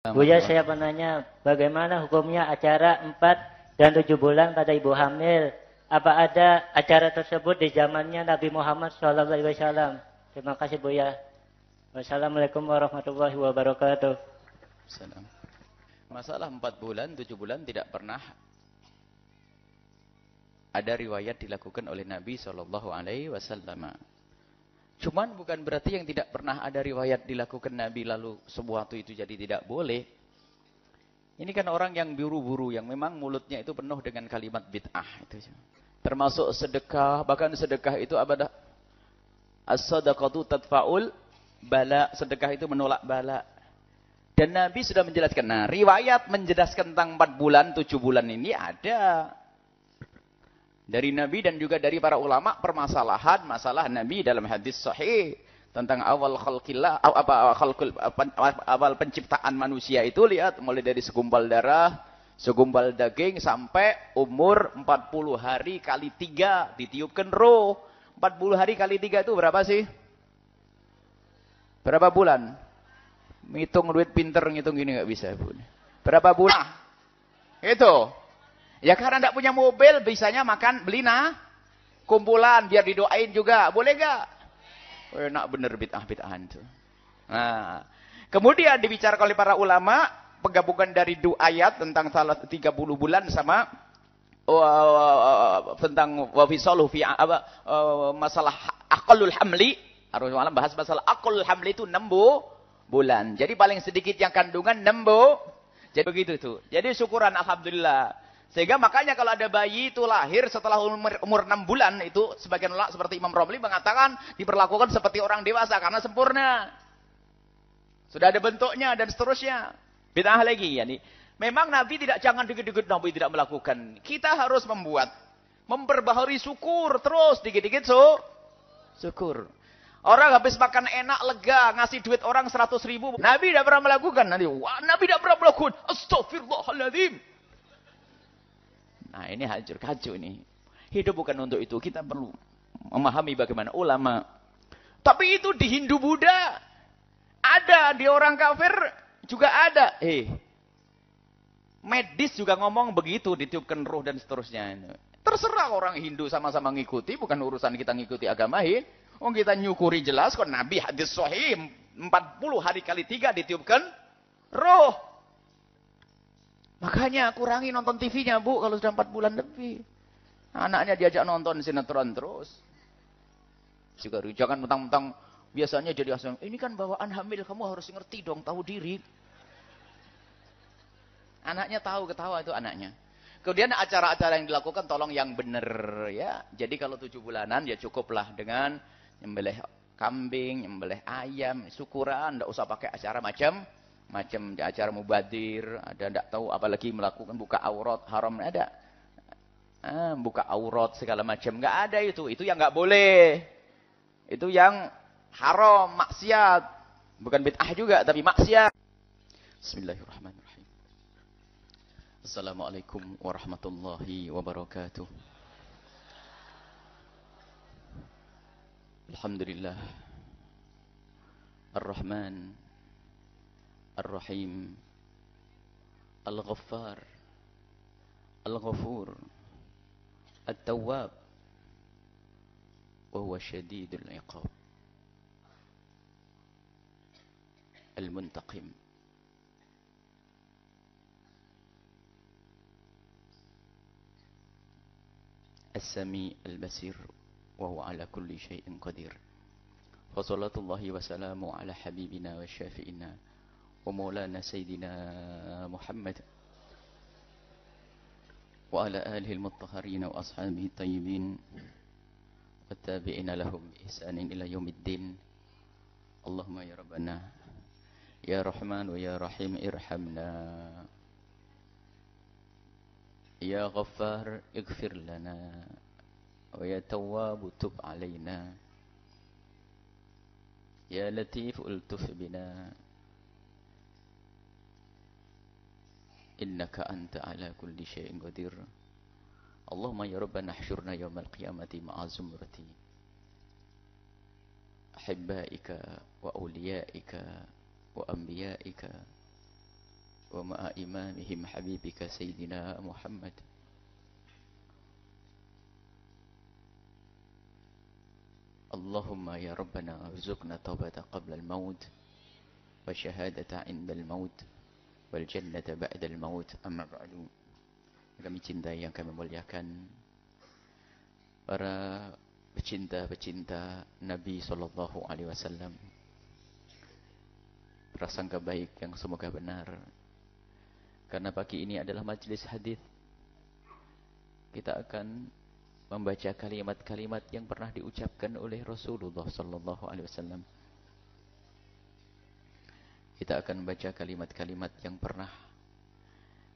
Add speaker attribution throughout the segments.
Speaker 1: Buya saya menanya, bagaimana hukumnya acara 4 dan 7 bulan pada ibu hamil? Apa ada acara tersebut di zamannya Nabi Muhammad SAW? Terima kasih Buya. Wassalamualaikum warahmatullahi wabarakatuh.
Speaker 2: Salam. Masalah 4 bulan, 7 bulan tidak pernah ada riwayat dilakukan oleh Nabi Shallallahu Alaihi Wasallam. Cuman bukan berarti yang tidak pernah ada riwayat dilakukan Nabi lalu sesuatu itu jadi tidak boleh. Ini kan orang yang buru-buru, yang memang mulutnya itu penuh dengan kalimat bid'ah. Itu. Termasuk sedekah, bahkan sedekah itu apa dah? As-sadaqatu tadfa'ul bala. Sedekah itu menolak bala. Dan Nabi sudah menjelaskan. Nah, riwayat menjelaskan tentang 4 bulan, 7 bulan ini ada dari Nabi dan juga dari para ulama permasalahan masalah Nabi dalam hadis sahih tentang awal khalqillah apa awal penciptaan manusia itu lihat mulai dari segumpal darah, segumpal daging sampai umur 40 hari kali 3 ditiupkan roh. 40 hari kali 3 itu berapa sih? Berapa bulan? Ngitung duit pinter ngitung gini nggak bisa, Bu. Berapa bulan? Itu. Ya karena tidak punya mobil, bisanya makan beli nah kumpulan biar didoain juga. Boleh gak? Enak bener bid'ah-bid'ahan itu. Nah, kemudian dibicarakan oleh para ulama penggabungan dari dua ayat tentang salah 30 bulan sama uh, tentang wafisalu fi apa masalah aqallul hamli harus malam bahas masalah aqallul hamli itu 6 bulan. Jadi paling sedikit yang kandungan 6 Jadi begitu itu. Jadi syukuran alhamdulillah. Sehingga makanya kalau ada bayi itu lahir setelah umur, umur 6 bulan itu sebagian ulama seperti Imam Romli mengatakan diperlakukan seperti orang dewasa karena sempurna. Sudah ada bentuknya dan seterusnya. Bid'ah lagi ya nih. Memang Nabi tidak jangan dikit-dikit Nabi tidak melakukan. Kita harus membuat memperbaharui syukur terus dikit-dikit so syukur. Orang habis makan enak lega ngasih duit orang 100 ribu. Nabi tidak pernah melakukan. Nanti, wah, Nabi tidak pernah melakukan. Astagfirullahaladzim. Nah ini hancur kacau ini. Hidup bukan untuk itu. Kita perlu memahami bagaimana ulama. Tapi itu di Hindu Buddha. Ada. Di orang kafir juga ada. Eh. Medis juga ngomong begitu. Ditiupkan roh dan seterusnya. Terserah orang Hindu sama-sama ngikuti. Bukan urusan kita ngikuti agama. Eh. Oh kita nyukuri jelas. Kok Nabi hadis sahih. 40 hari kali tiga ditiupkan roh. Makanya kurangi nonton TV-nya bu kalau sudah 4 bulan lebih. Anaknya diajak nonton sinetron terus. Juga jangan mentang-mentang biasanya jadi asal. Ini kan bawaan hamil, kamu harus ngerti dong, tahu diri. Anaknya tahu ketawa itu anaknya. Kemudian acara-acara yang dilakukan tolong yang benar ya. Jadi kalau tujuh bulanan ya cukuplah dengan nyembelih kambing, nyembelih ayam, syukuran, tidak usah pakai acara macam macam acara mubadir, ada tidak tahu apalagi melakukan buka aurat haram ada. Ah, buka aurat segala macam nggak ada itu. Itu yang nggak boleh. Itu yang haram, maksiat. Bukan bid'ah juga tapi maksiat. Bismillahirrahmanirrahim. Assalamualaikum warahmatullahi wabarakatuh. Alhamdulillah. Ar-Rahman الرحيم الغفار الغفور التواب وهو شديد العقاب. المنتقم. السميع البصير وهو على كل شيء قدير. فصلاة الله وسلامه على حبيبنا وشافئنا ومولانا سيدنا محمد وعلى آله المطهرين وأصحابه الطيبين والتابعين لهم بإحسان إلى يوم الدين. اللهم يا ربنا يا رحمن ويا رحيم ارحمنا. يا غفار اغفر لنا ويا تواب تب علينا. يا لطيف التف بنا. إنك أنت على كل شيء قدير. اللهم يا ربنا احشرنا يوم القيامة مع زمرتي. أحبائك وأوليائك وأنبيائك ومع إمامهم حبيبك سيدنا محمد. اللهم يا ربنا ارزقنا توبة قبل الموت والشهادة عند الموت. wal jannata ba'dal maut amma ba'du kami cinta yang kami muliakan. Para pecinta-pecinta Nabi sallallahu alaihi wasallam. Prasangka baik yang semoga benar. Karena pagi ini adalah majlis hadis. Kita akan membaca kalimat-kalimat yang pernah diucapkan oleh Rasulullah sallallahu alaihi wasallam. Kita akan membaca kalimat-kalimat yang pernah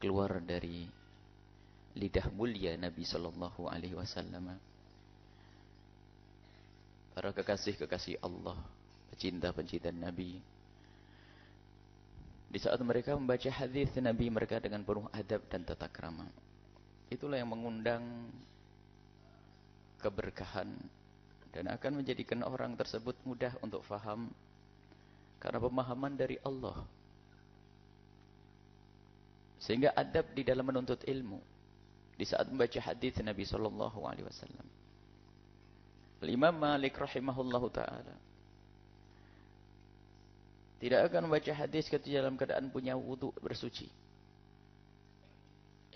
Speaker 2: keluar dari lidah mulia Nabi sallallahu alaihi wasallam. Para kekasih-kekasih Allah, pecinta-pecinta Nabi. Di saat mereka membaca hadis Nabi mereka dengan penuh adab dan tata krama. Itulah yang mengundang keberkahan dan akan menjadikan orang tersebut mudah untuk faham karena pemahaman dari Allah. Sehingga adab di dalam menuntut ilmu di saat membaca hadis Nabi sallallahu alaihi wasallam. Imam Malik rahimahullahu taala tidak akan membaca hadis ketika dalam keadaan punya wudu bersuci.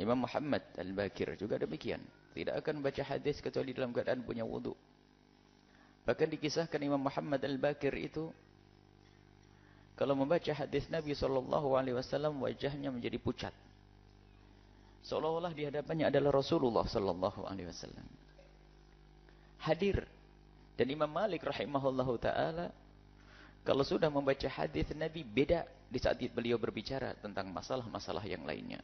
Speaker 2: Imam Muhammad Al-Bakir juga demikian. Tidak akan baca hadis kecuali dalam keadaan punya wudhu. Bahkan dikisahkan Imam Muhammad Al-Bakir itu kalau membaca hadis Nabi sallallahu alaihi wasallam wajahnya menjadi pucat. Seolah-olah di hadapannya adalah Rasulullah sallallahu alaihi wasallam. Hadir dan Imam Malik rahimahullahu taala kalau sudah membaca hadis Nabi beda di saat beliau berbicara tentang masalah-masalah yang lainnya.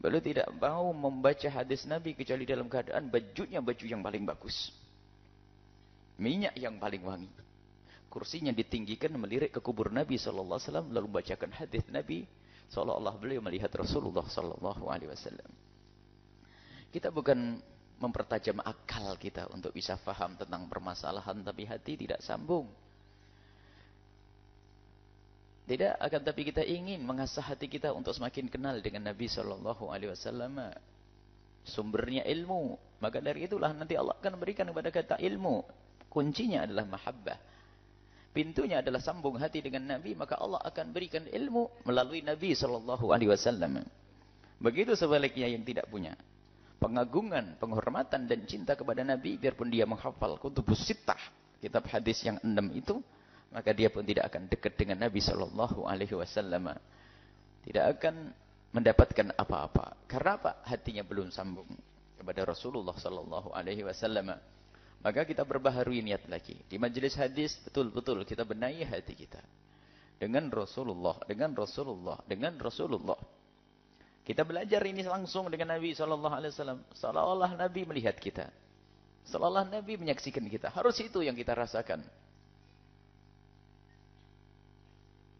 Speaker 2: Beliau tidak mau membaca hadis Nabi kecuali dalam keadaan bajunya baju yang paling bagus. Minyak yang paling wangi. Kursinya ditinggikan melirik ke kubur Nabi sallallahu alaihi wasallam lalu bacakan hadis Nabi seolah-olah beliau melihat Rasulullah sallallahu alaihi wasallam. Kita bukan mempertajam akal kita untuk bisa faham tentang permasalahan tapi hati tidak sambung. Tidak akan tapi kita ingin mengasah hati kita untuk semakin kenal dengan Nabi sallallahu alaihi wasallam. Sumbernya ilmu. Maka dari itulah nanti Allah akan berikan kepada kita ilmu. Kuncinya adalah mahabbah. Pintunya adalah sambung hati dengan Nabi, maka Allah akan berikan ilmu melalui Nabi sallallahu alaihi wasallam. Begitu sebaliknya yang tidak punya pengagungan, penghormatan dan cinta kepada Nabi biarpun dia menghafal kutubus sittah, kitab hadis yang enam itu, maka dia pun tidak akan dekat dengan Nabi Shallallahu Alaihi Wasallam. Tidak akan mendapatkan apa-apa. Karena apa? Hatinya belum sambung kepada Rasulullah Shallallahu Alaihi Wasallam. Maka kita berbaharui niat lagi. Di majelis hadis betul-betul kita benahi hati kita. Dengan Rasulullah, dengan Rasulullah, dengan Rasulullah. Kita belajar ini langsung dengan Nabi Wasallam. Seolah-olah Nabi melihat kita. Seolah-olah Nabi menyaksikan kita. Harus itu yang kita rasakan.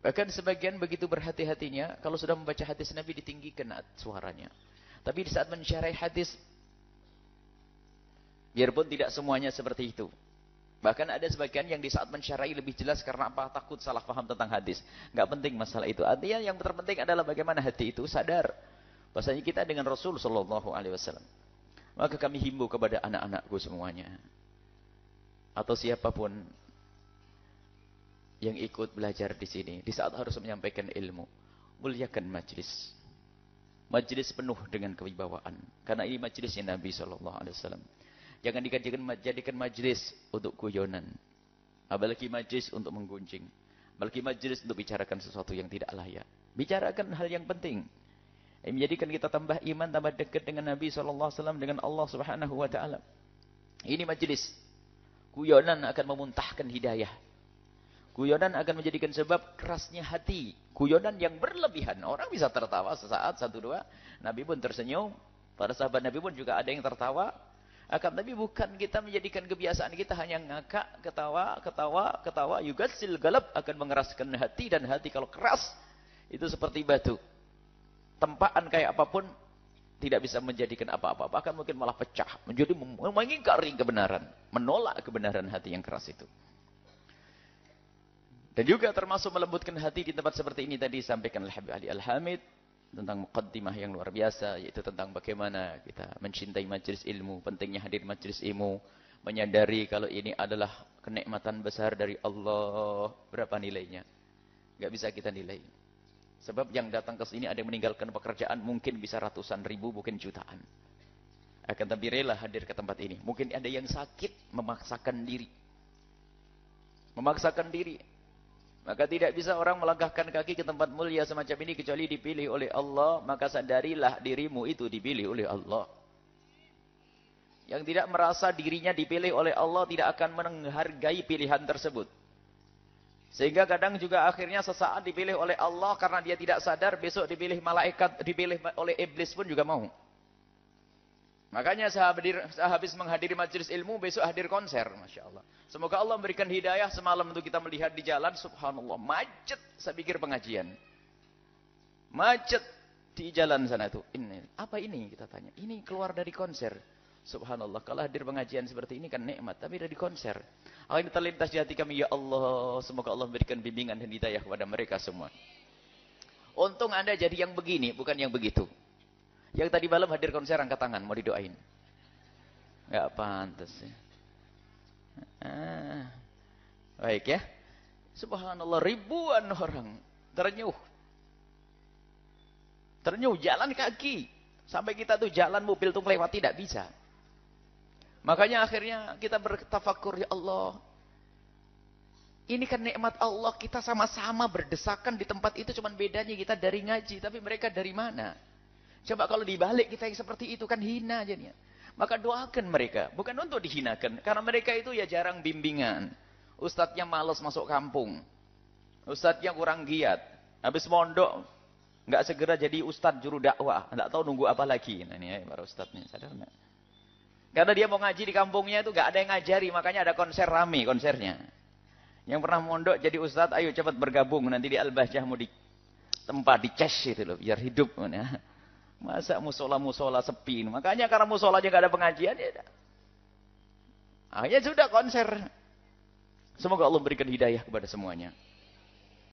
Speaker 2: Bahkan sebagian begitu berhati-hatinya, kalau sudah membaca hadis Nabi ditinggikan suaranya. Tapi di saat mensyarahi hadis, biarpun tidak semuanya seperti itu. Bahkan ada sebagian yang di saat mensyarahi lebih jelas karena apa? Takut salah paham tentang hadis. Enggak penting masalah itu. Artinya yang terpenting adalah bagaimana hati itu sadar. Bahasanya kita dengan Rasul Sallallahu Alaihi Wasallam. Maka kami himbau kepada anak-anakku semuanya. Atau siapa pun yang ikut belajar di sini di saat harus menyampaikan ilmu muliakan majlis majlis penuh dengan kewibawaan karena ini majlisnya Nabi wasallam jangan dijadikan jadikan majlis untuk guyonan apalagi majlis untuk menggunjing apalagi majlis untuk bicarakan sesuatu yang tidak layak bicarakan hal yang penting yang menjadikan kita tambah iman tambah dekat dengan Nabi wasallam dengan Allah Subhanahu wa taala ini majlis guyonan akan memuntahkan hidayah Guyonan akan menjadikan sebab kerasnya hati. Guyonan yang berlebihan. Orang bisa tertawa sesaat, satu dua. Nabi pun tersenyum. Para sahabat Nabi pun juga ada yang tertawa. Akan tapi bukan kita menjadikan kebiasaan kita hanya ngakak, ketawa, ketawa, ketawa. Yugasil galap akan mengeraskan hati. Dan hati kalau keras, itu seperti batu. Tempaan kayak apa pun, tidak bisa menjadikan apa-apa. Bahkan mungkin malah pecah. Menjadi mengingkari kebenaran. Menolak kebenaran hati yang keras itu. Dan juga termasuk melembutkan hati di tempat seperti ini tadi sampaikan oleh Habib Ali Al-Hamid tentang muqaddimah yang luar biasa yaitu tentang bagaimana kita mencintai majlis ilmu, pentingnya hadir majlis ilmu, menyadari kalau ini adalah kenikmatan besar dari Allah. Berapa nilainya? Gak bisa kita nilai. Sebab yang datang ke sini ada yang meninggalkan pekerjaan mungkin bisa ratusan ribu, mungkin jutaan. Akan tapi rela hadir ke tempat ini. Mungkin ada yang sakit memaksakan diri. Memaksakan diri. Maka tidak bisa orang melangkahkan kaki ke tempat mulia semacam ini kecuali dipilih oleh Allah. Maka sadarilah dirimu itu dipilih oleh Allah. Yang tidak merasa dirinya dipilih oleh Allah tidak akan menghargai pilihan tersebut. Sehingga kadang juga akhirnya sesaat dipilih oleh Allah karena dia tidak sadar besok dipilih malaikat, dipilih oleh iblis pun juga mau. Makanya sehabis menghadiri majelis ilmu, besok hadir konser. Masya Allah. Semoga Allah memberikan hidayah semalam untuk kita melihat di jalan. Subhanallah. Macet, saya pikir pengajian. Macet di jalan sana itu. Ini, apa ini? Kita tanya. Ini keluar dari konser. Subhanallah. Kalau hadir pengajian seperti ini kan nikmat. Tapi dari konser. Akhirnya terlintas di hati kami. Ya Allah. Semoga Allah memberikan bimbingan dan hidayah kepada mereka semua. Untung anda jadi yang begini. Bukan yang begitu. Yang tadi malam hadir konser angkat tangan, mau didoain. Gak pantas ya. Ah. Baik ya. Subhanallah ribuan orang ternyuh. Ternyuh jalan kaki. Sampai kita tuh jalan mobil tuh lewat tidak bisa. Makanya akhirnya kita bertafakur ya Allah. Ini kan nikmat Allah kita sama-sama berdesakan di tempat itu cuman bedanya kita dari ngaji tapi mereka dari mana? Coba kalau dibalik kita yang seperti itu kan hina jadinya. Maka doakan mereka. Bukan untuk dihinakan. Karena mereka itu ya jarang bimbingan. Ustadznya males masuk kampung. Ustadznya kurang giat. Habis mondok. nggak segera jadi ustadz juru dakwah. Nggak tahu nunggu apa lagi. Nah ini ya para ustadznya. Sadar nggak? Karena dia mau ngaji di kampungnya itu nggak ada yang ngajari. Makanya ada konser rame konsernya. Yang pernah mondok jadi ustadz. Ayo cepat bergabung. Nanti di Al-Bahjah mau di tempat di ces itu loh. Biar hidup. Ya. Masa musola-musola sepi. Makanya karena musola aja gak ada pengajian ya. Akhirnya sudah konser. Semoga Allah berikan hidayah kepada semuanya.